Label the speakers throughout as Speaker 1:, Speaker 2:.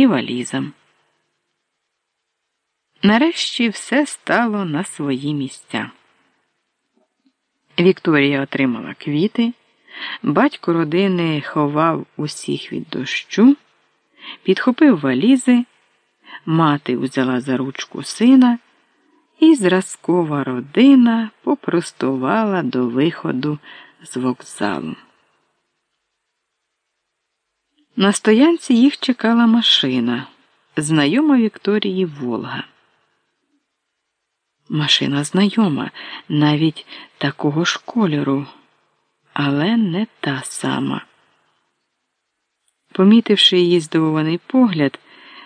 Speaker 1: і валізам. Нарешті все стало на свої місця. Вікторія отримала квіти, батько родини ховав усіх від дощу, підхопив валізи, мати узяла за ручку сина, і зразкова родина попростувала до виходу з вокзалу. На стоянці їх чекала машина, знайома Вікторії Волга. Машина знайома, навіть такого ж кольору, але не та сама. Помітивши її здивований погляд,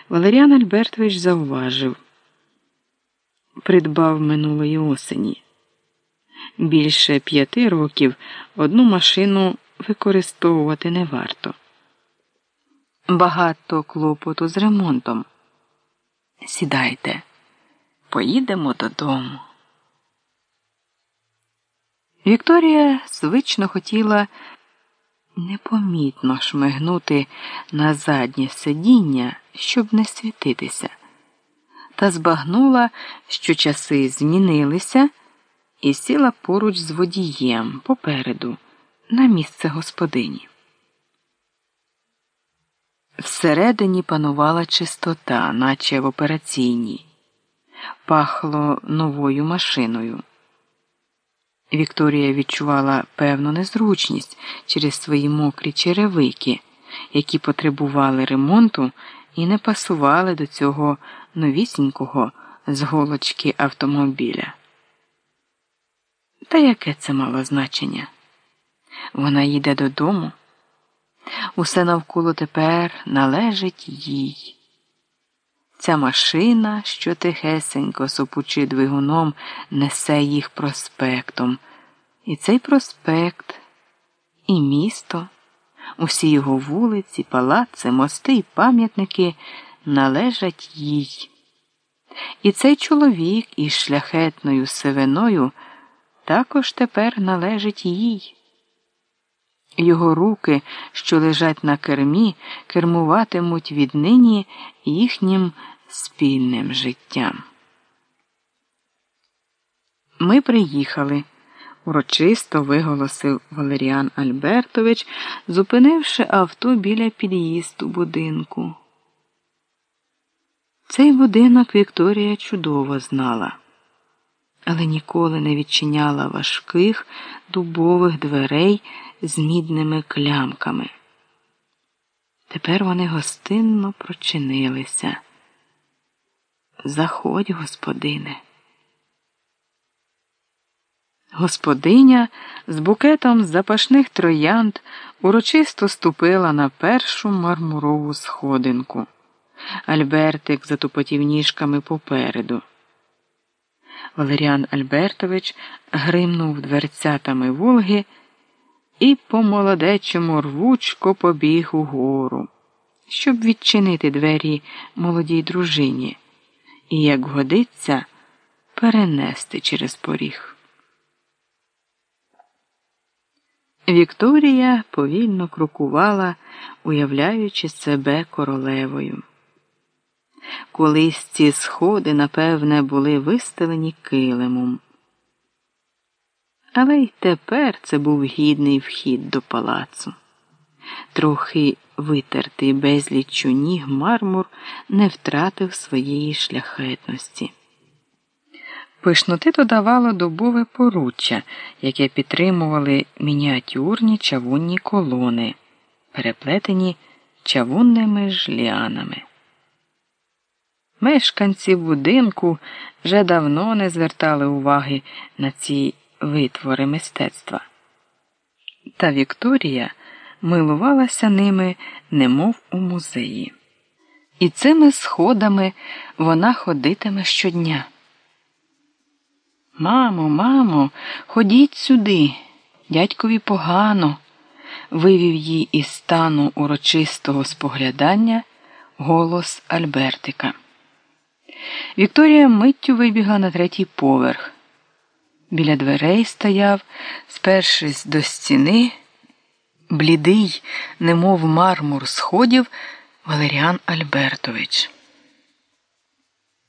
Speaker 1: Валеріан Альбертович зауважив придбав минулої осені. Більше п'яти років одну машину використовувати не варто. Багато клопоту з ремонтом. Сідайте, поїдемо додому. Вікторія звично хотіла непомітно шмигнути на заднє сидіння, щоб не світитися, та збагнула, що часи змінилися, і сіла поруч з водієм попереду, на місце господині. Всередині панувала чистота, наче в операційній, пахло новою машиною. Вікторія відчувала певну незручність через свої мокрі черевики, які потребували ремонту і не пасували до цього новісінького з голочки автомобіля. Та яке це мало значення? Вона їде додому. Усе навколо тепер належить їй. Ця машина, що тихесенько сопучи двигуном, несе їх проспектом. І цей проспект, і місто, усі його вулиці, палаци, мости і пам'ятники належать їй. І цей чоловік із шляхетною сивиною також тепер належить їй. Його руки, що лежать на кермі, кермуватимуть віднині їхнім спільним життям. Ми приїхали, урочисто виголосив Валеріан Альбертович, зупинивши авто біля під'їзду будинку. Цей будинок Вікторія чудово знала, але ніколи не відчиняла важких дубових дверей з мідними клямками. Тепер вони гостинно прочинилися. Заходь, господине. Господиня з букетом запашних троянд урочисто ступила на першу мармурову сходинку. Альбертик затупотів ніжками попереду. Валеріан Альбертович гримнув дверцятами Волги і по молодечому рвучко побіг угору, щоб відчинити двері молодій дружині і, як годиться, перенести через поріг. Вікторія повільно крокувала, уявляючи себе королевою. Колись ці сходи, напевне, були вистелені килимом. Але й тепер це був гідний вхід до палацу. Трохи витертий безліччю ніг мармур не втратив своєї шляхетності. Пишноти додавало дубове поруччя, яке підтримували мініатюрні чавунні колони, переплетені чавунними жлянами. Мешканці будинку вже давно не звертали уваги на ці витвори мистецтва. Та Вікторія милувалася ними, немов у музеї. І цими сходами вона ходитиме щодня. Мамо, мамо, ходіть сюди, дядькові погано, вивів їй із стану урочистого споглядання голос Альбертика. Вікторія миттю вибігла на третій поверх. Біля дверей стояв, спершись до стіни, блідий, немов мармур сходів, Валеріан Альбертович.